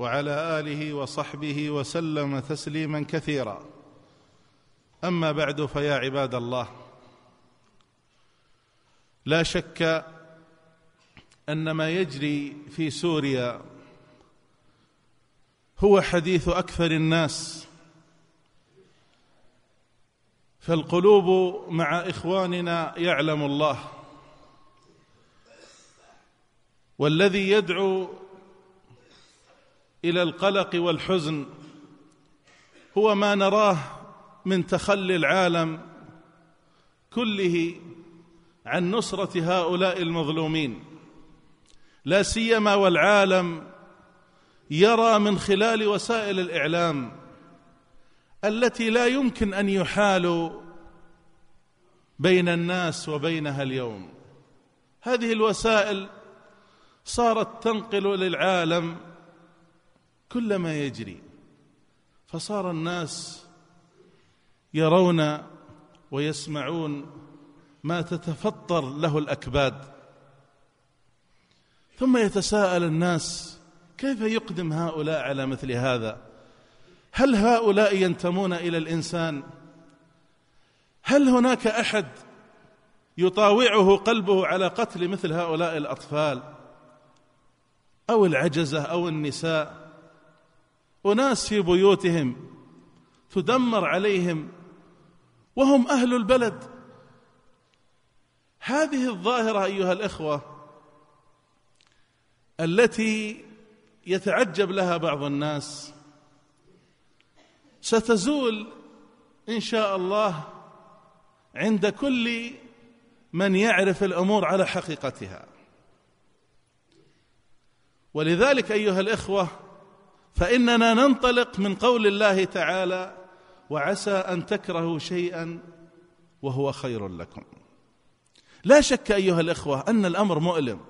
وعلى آله وصحبه وسلم تسليما كثيرا. أما بعد فيا عباد الله لا شك أن ما يجري في سوريا هو حديث أكثر الناس فالقلوب مع إخواننا يعلم الله. والذي يدعو إلى القلق والحزن. هو ما نراه من تخلي العالم كله عن نصرة هؤلاء المظلومين. لا سيما والعالم يرى من خلال وسائل الإعلام التي لا يمكن أن يحال بين الناس وبينها اليوم. هذه الوسائل صارت تنقل للعالم كل ما يجري. فصار الناس يرون ويسمعون ما تتفطر له الأكباد. ثم يتساءل الناس كيف يقدم هؤلاء على مثل هذا؟ هل هؤلاء ينتمون إلى الإنسان؟ هل هناك أحد يطاوعه قلبه على قتل مثل هؤلاء الأطفال أو العجزة أو النساء؟ أناس في بيوتهم تدمر عليهم وهم أهل البلد. هذه الظاهرة أيها الإخوة التي يتعجب لها بعض الناس. ستزول إن شاء الله عند كل من يعرف الأمور على حقيقتها. ولذلك أيها الإخوة فإننا ننطلق من قول الله تعالى وعسى أن تكرهوا شيئا وهو خير لكم. لا شك أيها الإخوة أن الأمر مؤلم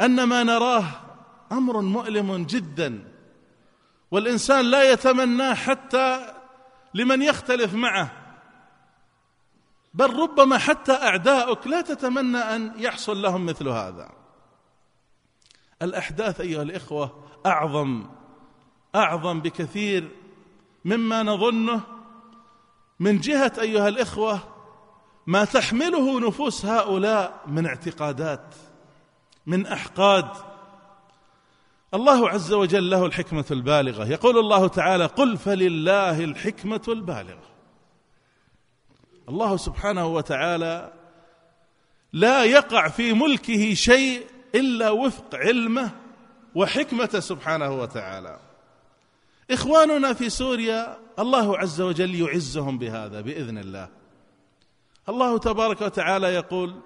أن ما نراه أمر مؤلم جدا والإنسان لا يتمناه حتى لمن يختلف معه بل ربما حتى أعداؤك لا تتمنى أن يحصل لهم مثل هذا. الأحداث أيها الإخوة أعظم أعظم بكثير مما نظنه من جهة أيها الإخوة ما تحمله نفوس هؤلاء من اعتقادات من أحقاد. الله عز وجل له الحكمة البالغة. يقول الله تعالى قل فلله الحكمة البالغة. الله سبحانه وتعالى لا يقع في ملكه شيء إلا وفق علمه وحكمته سبحانه وتعالى. إخواننا في سوريا الله عز وجل يعزهم بهذا بإذن الله. الله تبارك وتعالى يقول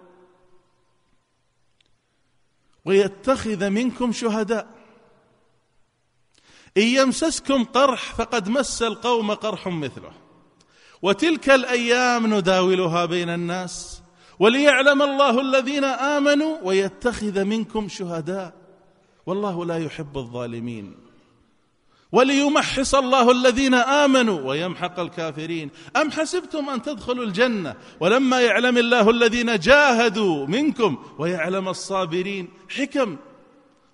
ويتخذ منكم شهداء. إن يمسسكم قرح فقد مس القوم قرح مثله. وتلك الأيام نداولها بين الناس وليعلم الله الذين آمنوا ويتخذ منكم شهداء. والله لا يحب الظالمين. وليمحص الله الذين آمنوا ويمحق الكافرين. أم حسبتم أن تدخلوا الجنة ولما يعلم الله الذين جاهدوا منكم ويعلم الصابرين؟ حكم.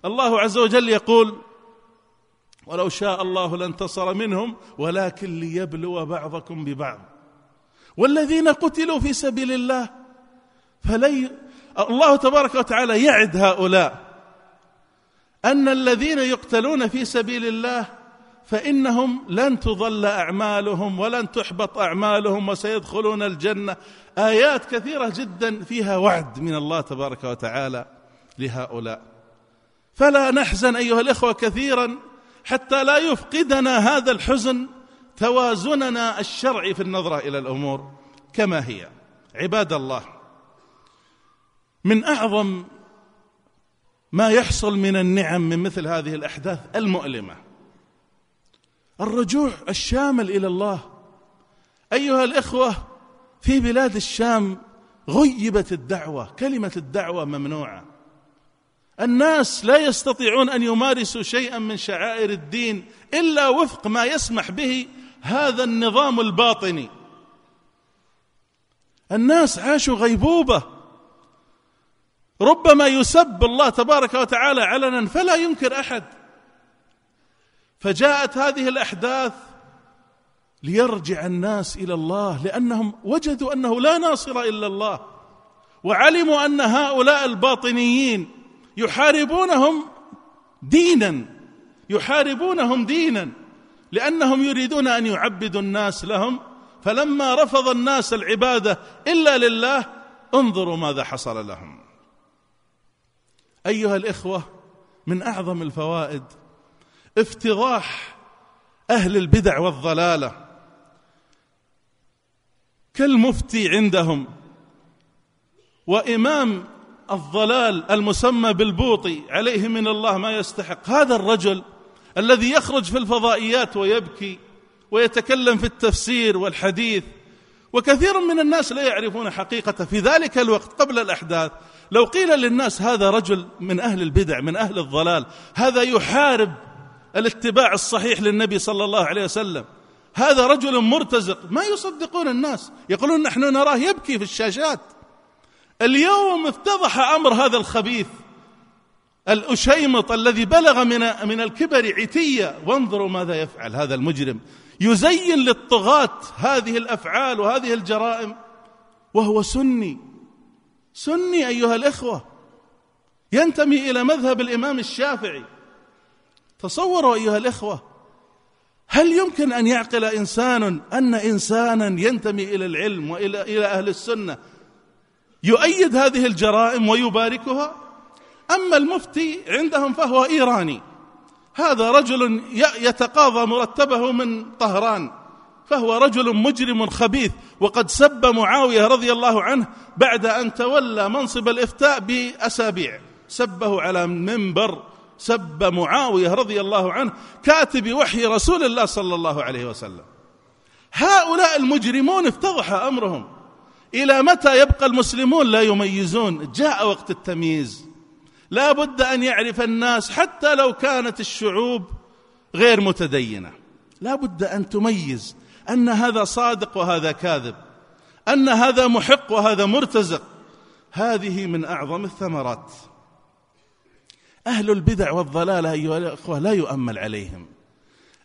الله عز وجل يقول ولو شاء الله لانتصر منهم ولكن ليبلو بعضكم ببعض. والذين قتلوا في سبيل الله فلي الله تبارك وتعالى يعد هؤلاء. أن الذين يقتلون في سبيل الله فإنهم لن تضل أعمالهم ولن تحبط أعمالهم وسيدخلون الجنة. آيات كثيرة جدا فيها وعد من الله تبارك وتعالى لهؤلاء. فلا نحزن أيها الإخوة كثيرا حتى لا يفقدنا هذا الحزن توازننا الشرعي في النظرة إلى الأمور كما هي. عباد الله من أعظم ما يحصل من النعم من مثل هذه الأحداث المؤلمة. الرجوع الشامل إلى الله. أيها الإخوة في بلاد الشام غيبت الدعوة كلمة الدعوة ممنوعة. الناس لا يستطيعون أن يمارسوا شيئا من شعائر الدين إلا وفق ما يسمح به هذا النظام الباطني. الناس عاشوا غيبوبة ربما يسب الله تبارك وتعالى علنا فلا ينكر أحد. فجاءت هذه الأحداث ليرجع الناس إلى الله لأنهم وجدوا أنه لا ناصر إلا الله وعلموا أن هؤلاء الباطنيين يحاربونهم دينا يحاربونهم دينا لأنهم يريدون أن يعبدوا الناس لهم. فلما رفض الناس العبادة إلا لله انظروا ماذا حصل لهم. أيها الإخوة من أعظم الفوائد افتضاح أهل البدع والضلالة. كالمفتي عندهم وإمام الضلال المسمى بالبوطي عليه من الله ما يستحق. هذا الرجل الذي يخرج في الفضائيات ويبكي ويتكلم في التفسير والحديث وكثير من الناس لا يعرفون حقيقته في ذلك الوقت قبل الأحداث. لو قيل للناس هذا رجل من أهل البدع من أهل الضلال هذا يحارب الاتباع الصحيح للنبي صلى الله عليه وسلم. هذا رجل مرتزق. ما يصدقون الناس. يقولون نحن نراه يبكي في الشاشات. اليوم افتضح أمر هذا الخبيث. الأشيمط الذي بلغ من من الكبر عتية. وانظروا ماذا يفعل هذا المجرم. يزين للطغاة هذه الأفعال وهذه الجرائم. وهو سني. سني أيها الإخوة ينتمي إلى مذهب الإمام الشافعي. تصوروا أيها الإخوة هل يمكن أن يعقل إنسان أن إنسانا ينتمي إلى العلم وإلى إلى أهل السنة يؤيد هذه الجرائم ويباركها؟ أما المفتي عندهم فهو إيراني. هذا رجل يتقاضى مرتبه من طهران. فهو رجل مجرم خبيث. وقد سب معاوية رضي الله عنه بعد أن تولى منصب الإفتاء بأسابيع. سبه على منبر. سب معاوية رضي الله عنه كاتب وحي رسول الله صلى الله عليه وسلم. هؤلاء المجرمون افتضح أمرهم. إلى متى يبقى المسلمون لا يميزون؟ جاء وقت التمييز. لا بد أن يعرف الناس حتى لو كانت الشعوب غير متدينة. لا بد أن تميز. أن هذا صادق وهذا كاذب أن هذا محق وهذا مرتزق. هذه من أعظم الثمرات. أهل البدع والضلاله أيها الإخوة لا يؤمل عليهم.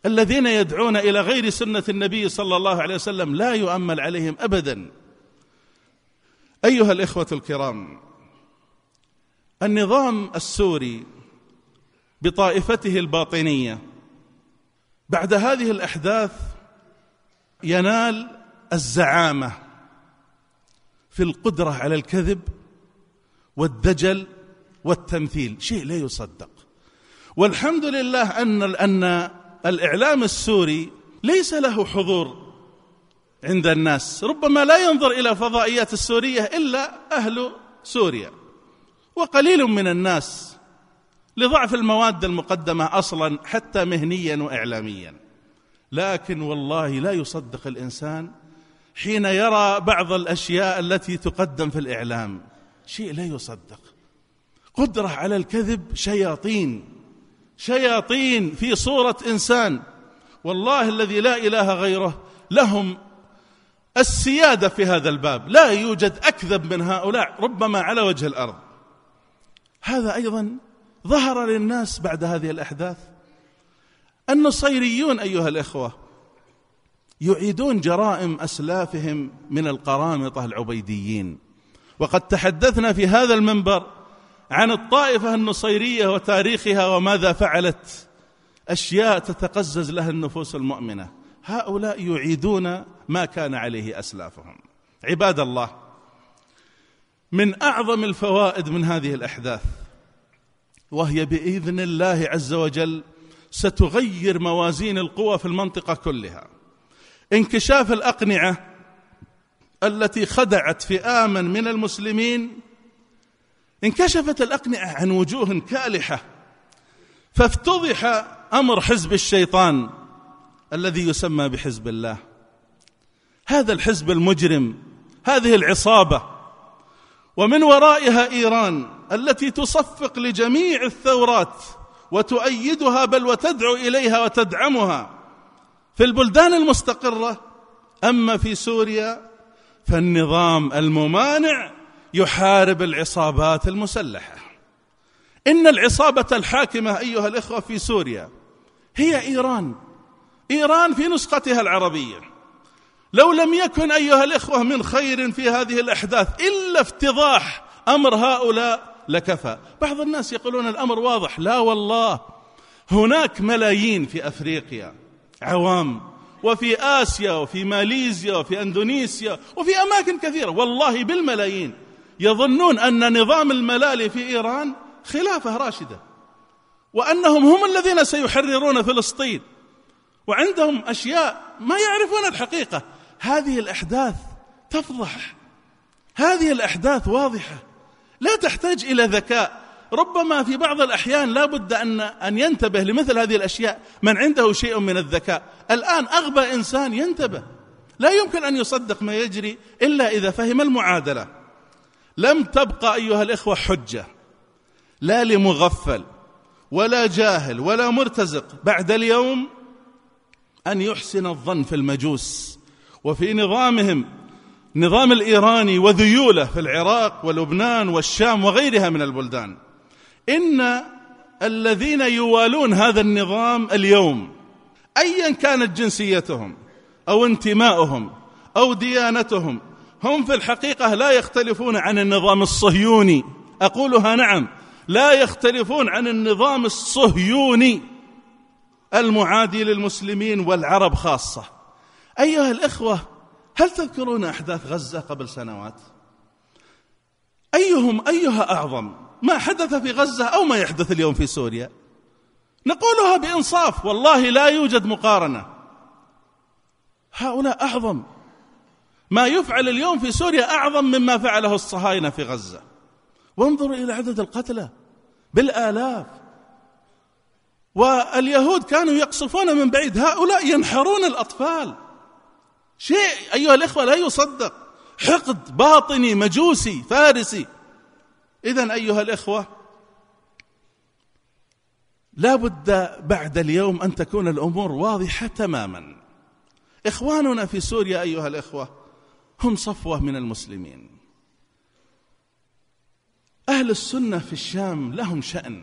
الذين يدعون إلى غير سنة النبي صلى الله عليه وسلم لا يؤمل عليهم ابدا. أيها الإخوة الكرام النظام السوري بطائفته الباطنية بعد هذه الأحداث ينال الزعامة في القدرة على الكذب والدجل والتمثيل شيء لا يصدق. والحمد لله أن أن الإعلام السوري ليس له حضور عند الناس ربما لا ينظر إلى فضائيات السورية إلا أهل سوريا. وقليل من الناس لضعف المواد المقدمة أصلا حتى مهنيا واعلاميا. لكن والله لا يصدق الإنسان حين يرى بعض الأشياء التي تقدم في الإعلام. شيء لا يصدق. قدرة على الكذب شياطين. شياطين في صورة إنسان. والله الذي لا إله غيره لهم السيادة في هذا الباب. لا يوجد أكذب من هؤلاء ربما على وجه الأرض. هذا أيضا ظهر للناس بعد هذه الأحداث. النصيريون أيها الإخوة يعيدون جرائم أسلافهم من القرامطة العبيديين. وقد تحدثنا في هذا المنبر عن الطائفة النصيرية وتاريخها وماذا فعلت. أشياء تتقزز لها النفوس المؤمنة. هؤلاء يعيدون ما كان عليه أسلافهم. عباد الله من أعظم الفوائد من هذه الأحداث وهي بإذن الله عز وجل ستغير موازين القوى في المنطقة كلها. انكشاف الأقنعة التي خدعت فئاما من المسلمين انكشفت الأقنعة عن وجوه كالحة فافتضح أمر حزب الشيطان الذي يسمى بحزب الله. هذا الحزب المجرم هذه العصابة ومن ورائها إيران التي تصفق لجميع الثورات وتؤيدها بل وتدعو إليها وتدعمها. في البلدان المستقرة أما في سوريا فالنظام الممانع يحارب العصابات المسلحة. إن العصابة الحاكمة أيها الإخوة في سوريا هي إيران. إيران في نسختها العربية. لو لم يكن أيها الإخوة من خير في هذه الأحداث إلا افتضاح أمر هؤلاء لكفى. بعض الناس يقولون الأمر واضح. لا والله. هناك ملايين في أفريقيا عوام وفي آسيا وفي ماليزيا وفي أندونيسيا وفي أماكن كثيرة. والله بالملايين. يظنون أن نظام الملالي في إيران خلافة راشدة وأنهم هم الذين سيحررون فلسطين وعندهم أشياء ما يعرفون الحقيقة. هذه الأحداث تفضح. هذه الأحداث واضحة. لا تحتاج إلى ذكاء. ربما في بعض الأحيان لا بد أن, أن ينتبه لمثل هذه الأشياء. من عنده شيء من الذكاء. الآن أغبى إنسان ينتبه. لا يمكن أن يصدق ما يجري إلا إذا فهم المعادلة. لم تبقى أيها الإخوة حجة. لا لمغفل ولا جاهل ولا مرتزق. بعد اليوم أن يحسن الظن في المجوس. وفي نظامهم نظام الإيراني وذيوله في العراق ولبنان والشام وغيرها من البلدان. إن الذين يوالون هذا النظام اليوم أيا كانت جنسيتهم أو انتماؤهم أو ديانتهم هم في الحقيقة لا يختلفون عن النظام الصهيوني. أقولها نعم لا يختلفون عن النظام الصهيوني المعادي للمسلمين والعرب خاصة. أيها الإخوة هل تذكرون أحداث غزة قبل سنوات؟ أيهم أيها أعظم؟ ما حدث في غزة أو ما يحدث اليوم في سوريا؟ نقولها بإنصاف والله لا يوجد مقارنة. هؤلاء أعظم. ما يفعل اليوم في سوريا أعظم مما فعله الصهاينة في غزة. وانظروا إلى عدد القتلى. بالآلاف. واليهود كانوا يقصفون من بعيد. هؤلاء ينحرون الأطفال. شيء أيها الإخوة لا يصدق. حقد باطني مجوسي فارسي. إذا أيها الإخوة لا بد بعد اليوم أن تكون الأمور واضحة تماما. إخواننا في سوريا أيها الإخوة هم صفوة من المسلمين. أهل السنة في الشام لهم شأن.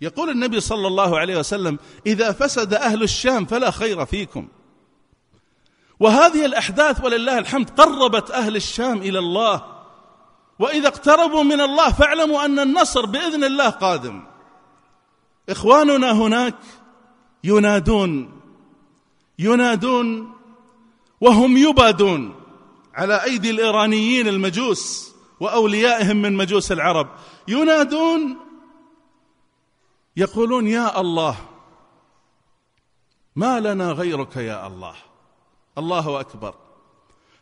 يقول النبي صلى الله عليه وسلم إذا فسد أهل الشام فلا خير فيكم. وهذه الأحداث ولله الحمد قربت أهل الشام إلى الله. وإذا اقتربوا من الله فاعلموا أن النصر بإذن الله قادم. إخواننا هناك ينادون ينادون وهم يبادون على أيدي الإيرانيين المجوس وأوليائهم من مجوس العرب. ينادون يقولون يا الله ما لنا غيرك يا الله. الله أكبر.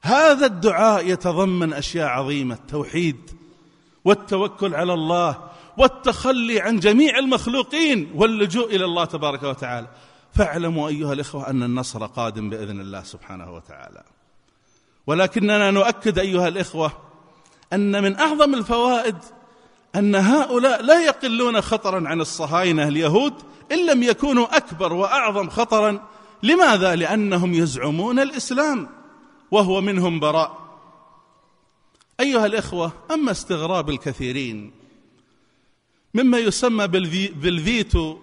هذا الدعاء يتضمن أشياء عظيمة التوحيد والتوكل على الله والتخلي عن جميع المخلوقين واللجوء إلى الله تبارك وتعالى. فاعلموا أيها الإخوة أن النصر قادم بإذن الله سبحانه وتعالى. ولكننا نؤكد أيها الإخوة أن من أعظم الفوائد أن هؤلاء لا يقلون خطرا عن الصهاينة اليهود إن لم يكونوا أكبر وأعظم خطرا لماذا؟ لأنهم يزعمون الإسلام وهو منهم براء. أيها الإخوة أما استغراب الكثيرين مما يسمى بالفيتو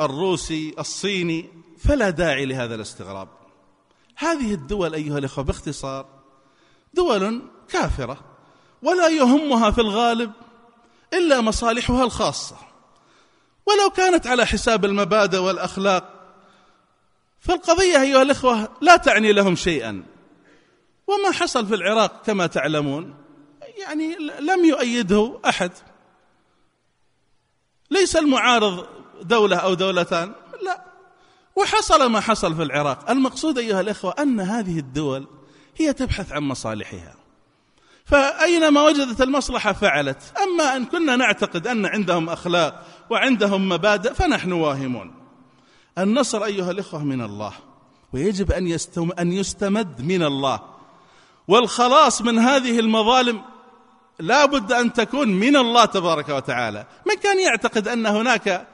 الروسي الصيني فلا داعي لهذا الاستغراب. هذه الدول أيها الإخوة باختصار دول كافرة ولا يهمها في الغالب إلا مصالحها الخاصة. ولو كانت على حساب المبادئ والأخلاق فالقضيه أيها الإخوة لا تعني لهم شيئا. وما حصل في العراق كما تعلمون يعني لم يؤيده أحد. ليس المعارض دولة أو دولتان لا. وحصل ما حصل في العراق. المقصود أيها الإخوة أن هذه الدول هي تبحث عن مصالحها. فأينما وجدت المصلحة فعلت. أما إن كنا نعتقد أن عندهم أخلاق وعندهم مبادئ فنحن واهمون. النصر أيها الإخوة من الله ويجب أن, يستم أن يستمد من الله. والخلاص من هذه المظالم لا بد أن تكون من الله تبارك وتعالى. من كان يعتقد أن هناك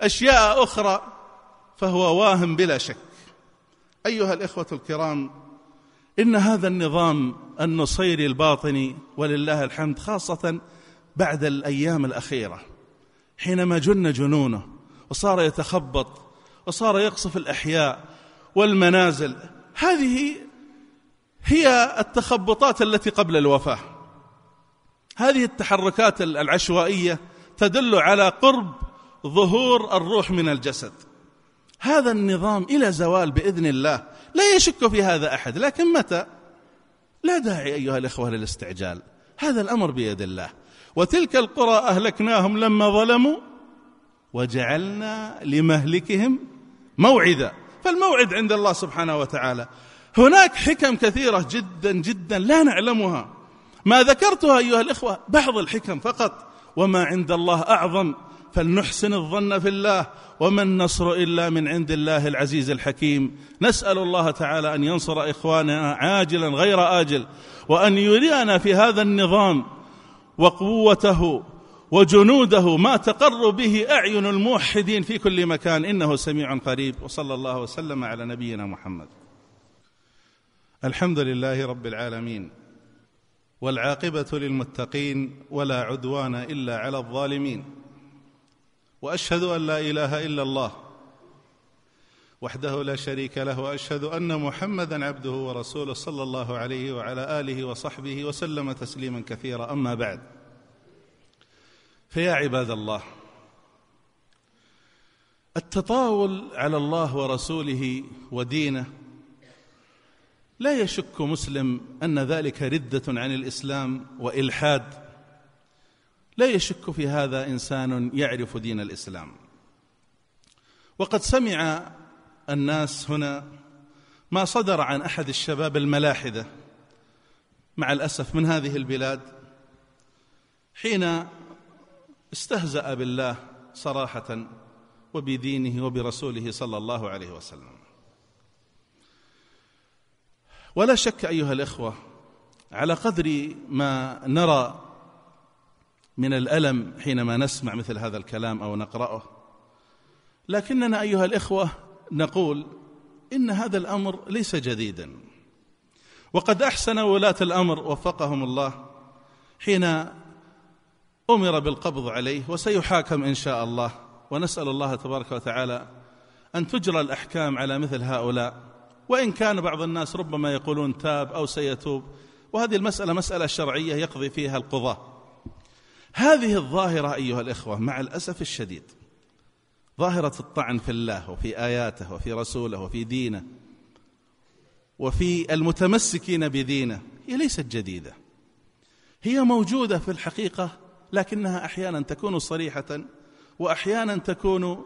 أشياء أخرى فهو واهم بلا شك. أيها الإخوة الكرام إن هذا النظام النصيري الباطني ولله الحمد خاصة بعد الأيام الأخيرة حينما جن جنونه وصار يتخبط وصار يقصف الأحياء والمنازل. هذه هي التخبطات التي قبل الوفاة. هذه التحركات العشوائية تدل على قرب ظهور الروح من الجسد. هذا النظام إلى زوال بإذن الله. لا يشك في هذا أحد لكن متى؟ لا داعي أيها الإخوة للاستعجال. هذا الأمر بيد الله. وتلك القرى أهلكناهم لما ظلموا وجعلنا لمهلكهم موعدا. فالموعد عند الله سبحانه وتعالى. هناك حكم كثيرة جدا جدا لا نعلمها. ما ذكرتها أيها الإخوة بعض الحكم فقط. وما عند الله أعظم فلنحسن الظن في الله. وما النصر إلا من عند الله العزيز الحكيم. نسأل الله تعالى أن ينصر إخواننا عاجلا غير آجل. وأن يرينا في هذا النظام وقوته وجنوده ما تقر به أعين الموحدين في كل مكان. إنه سميع قريب. وصلى الله وسلم على نبينا محمد. الحمد لله رب العالمين والعاقبة للمتقين ولا عدوان إلا على الظالمين. وأشهد أن لا إله إلا الله وحده لا شريك له وأشهد أن محمدا عبده ورسوله صلى الله عليه وعلى آله وصحبه وسلم تسليما كثيرا. أما بعد فيا عباد الله التطاول على الله ورسوله ودينه لا يشك مسلم أن ذلك ردة عن الإسلام وإلحاد. لا يشك في هذا إنسان يعرف دين الإسلام. وقد سمع الناس هنا ما صدر عن أحد الشباب الملاحدة مع الأسف من هذه البلاد حين استهزأ بالله صراحة وبدينه وبرسوله صلى الله عليه وسلم. ولا شك أيها الإخوة على قدر ما نرى من الألم حينما نسمع مثل هذا الكلام أو نقرأه لكننا أيها الإخوة نقول إن هذا الأمر ليس جديدا. وقد أحسن ولاة الأمر وفقهم الله حين أمر بالقبض عليه وسيحاكم إن شاء الله. ونسأل الله تبارك وتعالى أن تجرى الأحكام على مثل هؤلاء. وإن كان بعض الناس ربما يقولون تاب أو سيتوب. وهذه المسألة مسألة شرعية يقضي فيها القضاه هذه الظاهرة أيها الإخوة مع الأسف الشديد. ظاهرة الطعن في الله وفي آياته وفي رسوله وفي دينه وفي المتمسكين بدينه هي ليست جديدة. هي موجودة في الحقيقة لكنها أحيانا تكون صريحة وأحيانا تكون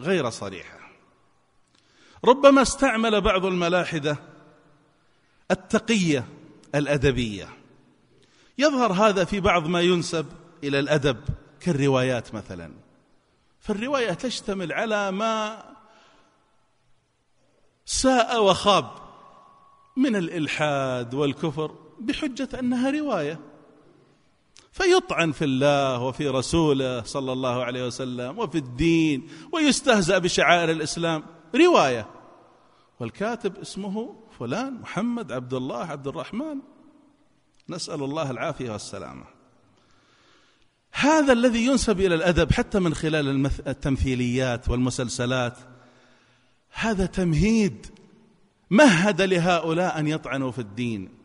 غير صريحة. ربما استعمل بعض الملاحدة التقية الأدبية. يظهر هذا في بعض ما ينسب إلى الأدب كالروايات مثلا. فالرواية تشتمل على ما ساء وخاب من الإلحاد والكفر بحجة أنها رواية. فيطعن في الله وفي رسوله صلى الله عليه وسلم وفي الدين ويستهزأ بشعائر الإسلام. رواية. والكاتب اسمه فلان محمد عبد الله عبد الرحمن. نسأل الله العافية والسلامة. هذا الذي ينسب إلى الأدب حتى من خلال التمثيليات والمسلسلات. هذا تمهيد مهد لهؤلاء أن يطعنوا في الدين.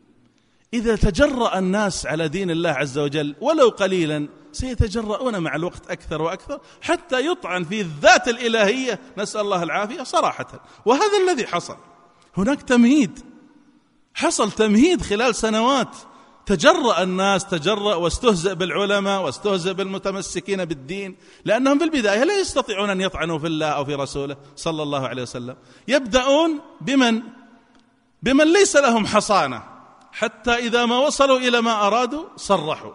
إذا تجرأ الناس على دين الله عز وجل ولو قليلا سيتجرؤون مع الوقت أكثر وأكثر حتى يطعن في الذات الإلهية. نسأل الله العافية صراحة. وهذا الذي حصل. هناك تمهيد. حصل تمهيد خلال سنوات. تجرأ الناس تجرأ واستهزئ بالعلماء واستهزئ بالمتمسكين بالدين لأنهم في البداية لا يستطيعون أن يطعنوا في الله أو في رسوله صلى الله عليه وسلم. يبدأون بمن؟ بمن ليس لهم حصانة. حتى إذا ما وصلوا إلى ما أرادوا صرحوا.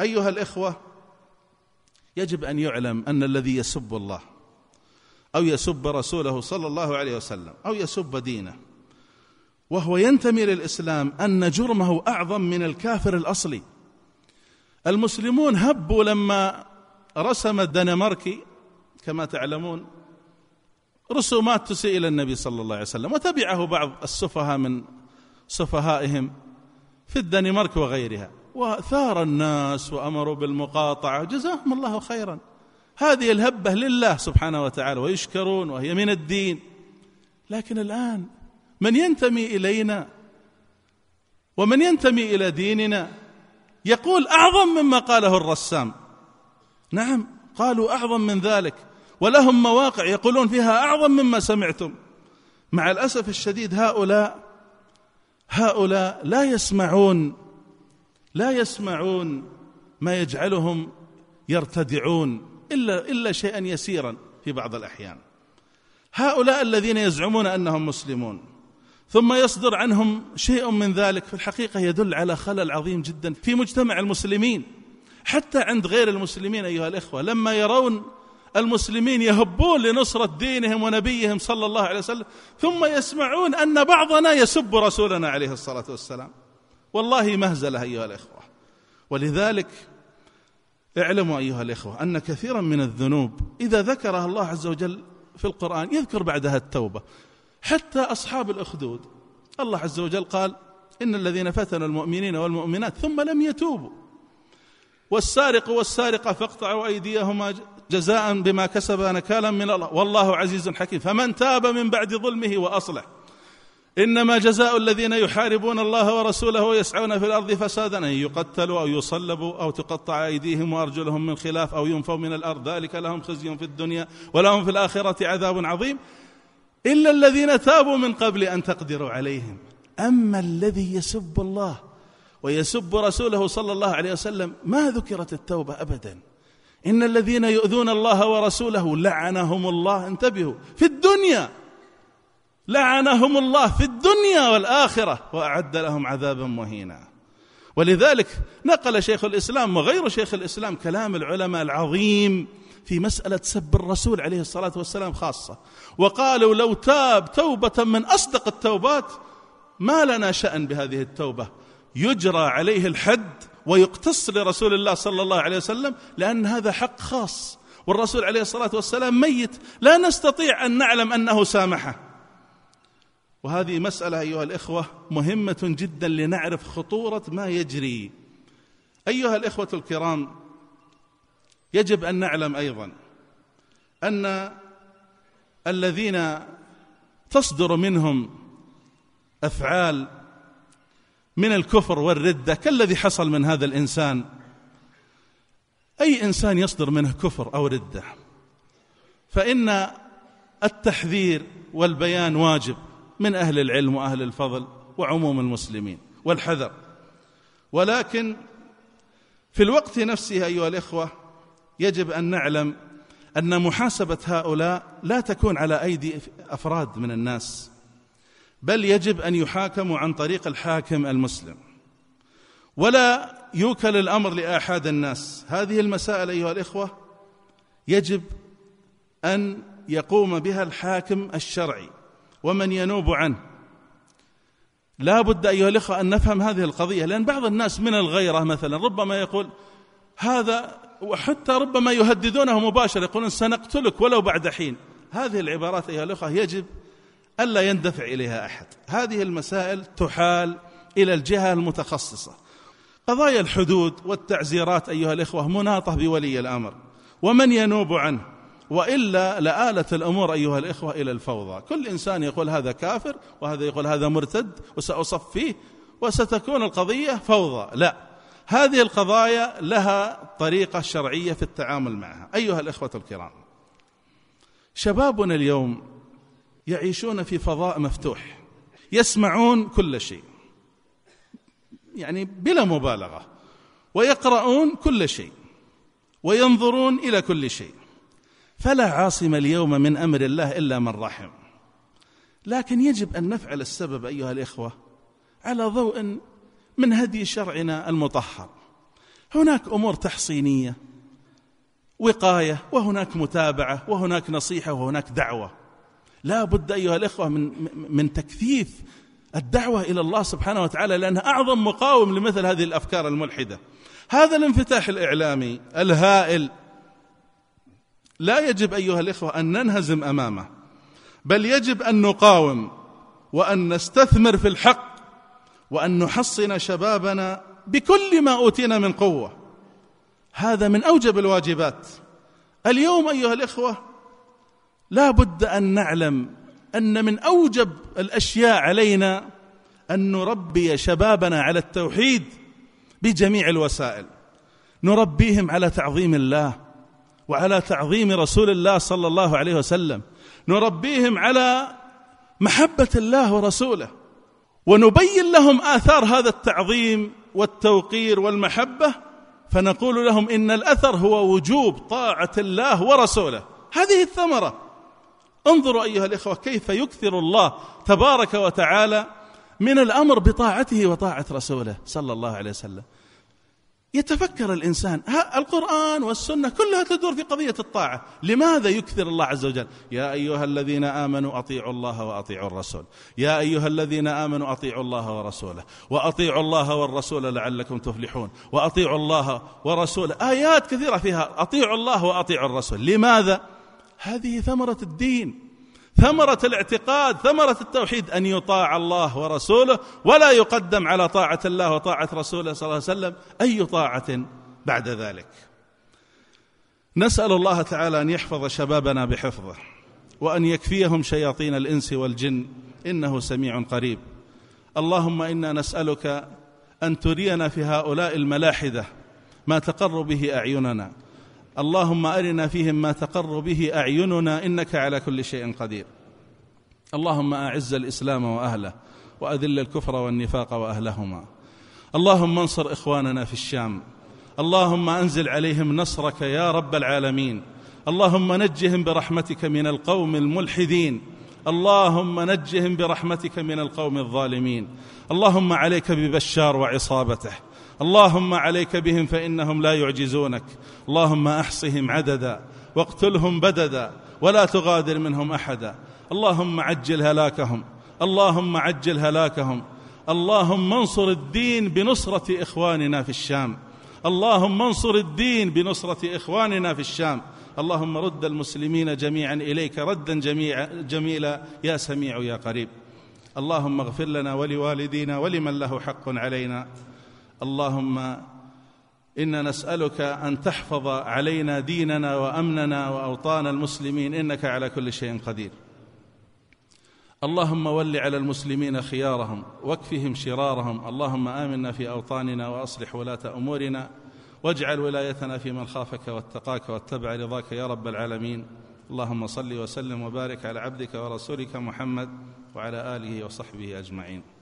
أيها الإخوة يجب أن يعلم أن الذي يسب الله أو يسب رسوله صلى الله عليه وسلم أو يسب دينه وهو ينتمي للإسلام أن جرمه أعظم من الكافر الأصلي. المسلمون هبوا لما رسم الدنماركي كما تعلمون رسومات تسيء إلى النبي صلى الله عليه وسلم وتبعه بعض السفهاء من سفهائهم في الدنمارك وغيرها وثار الناس وأمروا بالمقاطعة جزاهم الله خيرا. هذه الهبة لله سبحانه وتعالى ويشكرون وهي من الدين. لكن الآن من ينتمي إلينا ومن ينتمي إلى ديننا يقول أعظم مما قاله الرسام. نعم قالوا أعظم من ذلك ولهم مواقع يقولون فيها أعظم مما سمعتم. مع الأسف الشديد هؤلاء هؤلاء لا يسمعون لا يسمعون ما يجعلهم يرتدعون إلا, إلا شيئا يسيرا في بعض الأحيان. هؤلاء الذين يزعمون أنهم مسلمون ثم يصدر عنهم شيء من ذلك في الحقيقة يدل على خلل عظيم جدا في مجتمع المسلمين. حتى عند غير المسلمين أيها الإخوة لما يرون المسلمين يهبون لنصرة دينهم ونبيهم صلى الله عليه وسلم ثم يسمعون أن بعضنا يسب رسولنا عليه الصلاة والسلام. والله مهزلة أيها الإخوة. ولذلك اعلموا أيها الإخوة أن كثيرا من الذنوب إذا ذكرها الله عز وجل في القرآن يذكر بعدها التوبة. حتى أصحاب الأخدود الله عز وجل قال إن الذين فتنوا المؤمنين والمؤمنات ثم لم يتوبوا. والسارق والسارقة فاقطعوا أيديهما جزاء بما كسب نكالا من الله. والله عزيز حكيم. فمن تاب من بعد ظلمه وأصلح إنما جزاء الذين يحاربون الله ورسوله ويسعون في الأرض فسادا. أن يقتلوا أو يصلبوا أو تقطع أيديهم وأرجلهم من خلاف أو ينفوا من الأرض. ذلك لهم خزي في الدنيا ولهم في الآخرة عذاب عظيم. إلا الذين تابوا من قبل أن تقدروا عليهم. أما الذي يسب الله ويسب رسوله صلى الله عليه وسلم ما ذكرت التوبة ابدا؟ إن الذين يؤذون الله ورسوله لعنهم الله. انتبهوا. في الدنيا. لعنهم الله في الدنيا والآخرة وأعد لهم عذابا مهينا. ولذلك نقل شيخ الإسلام وغير شيخ الإسلام كلام العلماء العظيم في مسألة سب الرسول عليه الصلاة والسلام خاصة. وقالوا لو تاب توبة من أصدق التوبات ما لنا شأن بهذه التوبة. يجرى عليه الحد ويقتص لرسول الله صلى الله عليه وسلم لأن هذا حق خاص. والرسول عليه الصلاة والسلام ميت. لا نستطيع أن نعلم أنه سامحه. وهذه مسألة أيها الإخوة مهمة جدا لنعرف خطورة ما يجري. أيها الإخوة الكرام يجب أن نعلم أيضا أن الذين تصدر منهم أفعال من الكفر والردة كالذي حصل من هذا الإنسان. أي إنسان يصدر منه كفر أو ردة؟ فإن التحذير والبيان واجب من أهل العلم وأهل الفضل وعموم المسلمين والحذر. ولكن في الوقت نفسه أيها الإخوة يجب أن نعلم أن محاسبة هؤلاء لا تكون على أيدي أفراد من الناس. بل يجب أن يحاكموا عن طريق الحاكم المسلم. ولا يوكل الأمر لآحاد الناس. هذه المسائل أيها الإخوة يجب أن يقوم بها الحاكم الشرعي ومن ينوب عنه. لا بد أيها الإخوة أن نفهم هذه القضية لأن بعض الناس من الغيرة مثلا ربما يقول هذا وحتى ربما يهددونه مباشرة يقولون سنقتلك ولو بعد حين. هذه العبارات أيها الأخوة يجب ألا يندفع إليها أحد. هذه المسائل تحال إلى الجهة المتخصصة. قضايا الحدود والتعزيرات أيها الإخوة مناطة بولي الأمر ومن ينوب عنه وإلا لآلت الأمور أيها الإخوة إلى الفوضى، كل إنسان يقول هذا كافر وهذا يقول هذا مرتد وسأصفيه وستكون القضية فوضى، لا هذه القضايا لها طريقة شرعية في التعامل معها، أيها الإخوة الكرام. شبابنا اليوم يعيشون في فضاء مفتوح يسمعون كل شيء يعني بلا مبالغة ويقرؤون كل شيء وينظرون إلى كل شيء. فلا عاصم اليوم من أمر الله إلا من رحم. لكن يجب أن نفعل السبب أيها الإخوة على ضوء من هدي شرعنا المطهر. هناك أمور تحصينية وقاية وهناك متابعة وهناك نصيحة وهناك دعوة. لا بد أيها الإخوة من من تكثيف الدعوة إلى الله سبحانه وتعالى لأنها أعظم مقاوم لمثل هذه الأفكار الملحدة. هذا الانفتاح الإعلامي الهائل. لا يجب أيها الإخوة أن ننهزم أمامه بل يجب أن نقاوم وأن نستثمر في الحق وأن نحصن شبابنا بكل ما أوتينا من قوة. هذا من أوجب الواجبات. اليوم أيها الإخوة لا بد أن نعلم أن من أوجب الأشياء علينا أن نربي شبابنا على التوحيد بجميع الوسائل. نربيهم على تعظيم الله وعلى تعظيم رسول الله صلى الله عليه وسلم. نربيهم على محبة الله ورسوله. ونبين لهم آثار هذا التعظيم والتوقير والمحبة. فنقول لهم إن الأثر هو وجوب طاعة الله ورسوله. هذه الثمرة. انظروا أيها الإخوة كيف يكثر الله تبارك وتعالى من الأمر بطاعته وطاعة رسوله صلى الله عليه وسلم. يتفكر الإنسان القرآن والسنة كلها تدور في قضية الطاعة لماذا يكثر الله عز وجل؟ يا أيها الذين آمنوا أطيعوا الله وأطيعوا الرسول يا أيها الذين آمنوا أطيعوا الله ورسوله وأطيعوا الله والرسول لعلكم تفلحون وأطيعوا الله ورسوله. آيات كثيرة فيها أطيعوا الله وأطيعوا الرسول لماذا؟ هذه ثمرة الدين ثمرة الاعتقاد ثمرة التوحيد أن يطاع الله ورسوله ولا يقدم على طاعة الله وطاعة رسوله صلى الله عليه وسلم أي طاعة بعد ذلك. نسأل الله تعالى أن يحفظ شبابنا بحفظه وأن يكفيهم شياطين الإنس والجن إنه سميع قريب. اللهم إنا نسألك أن ترينا في هؤلاء الملاحدة ما تقر به أعيننا. اللهم أرنا فيهم ما تقر به أعيننا إنك على كل شيء قدير. اللهم أعز الإسلام وأهله وأذل الكفر والنفاق وأهلهما. اللهم انصر إخواننا في الشام. اللهم أنزل عليهم نصرك يا رب العالمين. اللهم نجهم برحمتك من القوم الملحدين. اللهم نجهم برحمتك من القوم الظالمين. اللهم عليك ببشار وعصابته. اللهم عليك بهم فإنهم لا يعجزونك. اللهم أحصهم عددا واقتلهم بددا ولا تغادر منهم أحدا. اللهم عجل هلاكهم. اللهم عجل هلاكهم. اللهم انصر الدين بنصرة إخواننا في الشام. اللهم انصر الدين بنصرة إخواننا في الشام. اللهم رد المسلمين جميعا إليك ردا جميع جميلا يا سميع يا قريب. اللهم اغفر لنا ولوالدينا ولمن له حق علينا. اللهم إنا نسألك أن تحفظ علينا ديننا وأمننا وأوطان المسلمين إنك على كل شيء قدير. اللهم ول على المسلمين خيارهم واكفهم شرارهم. اللهم آمنا في أوطاننا وأصلح ولاة أمورنا واجعل ولايتنا في من خافك واتقاك واتبع رضاك يا رب العالمين. اللهم صل وسلم وبارك على عبدك ورسولك محمد وعلى آله وصحبه أجمعين.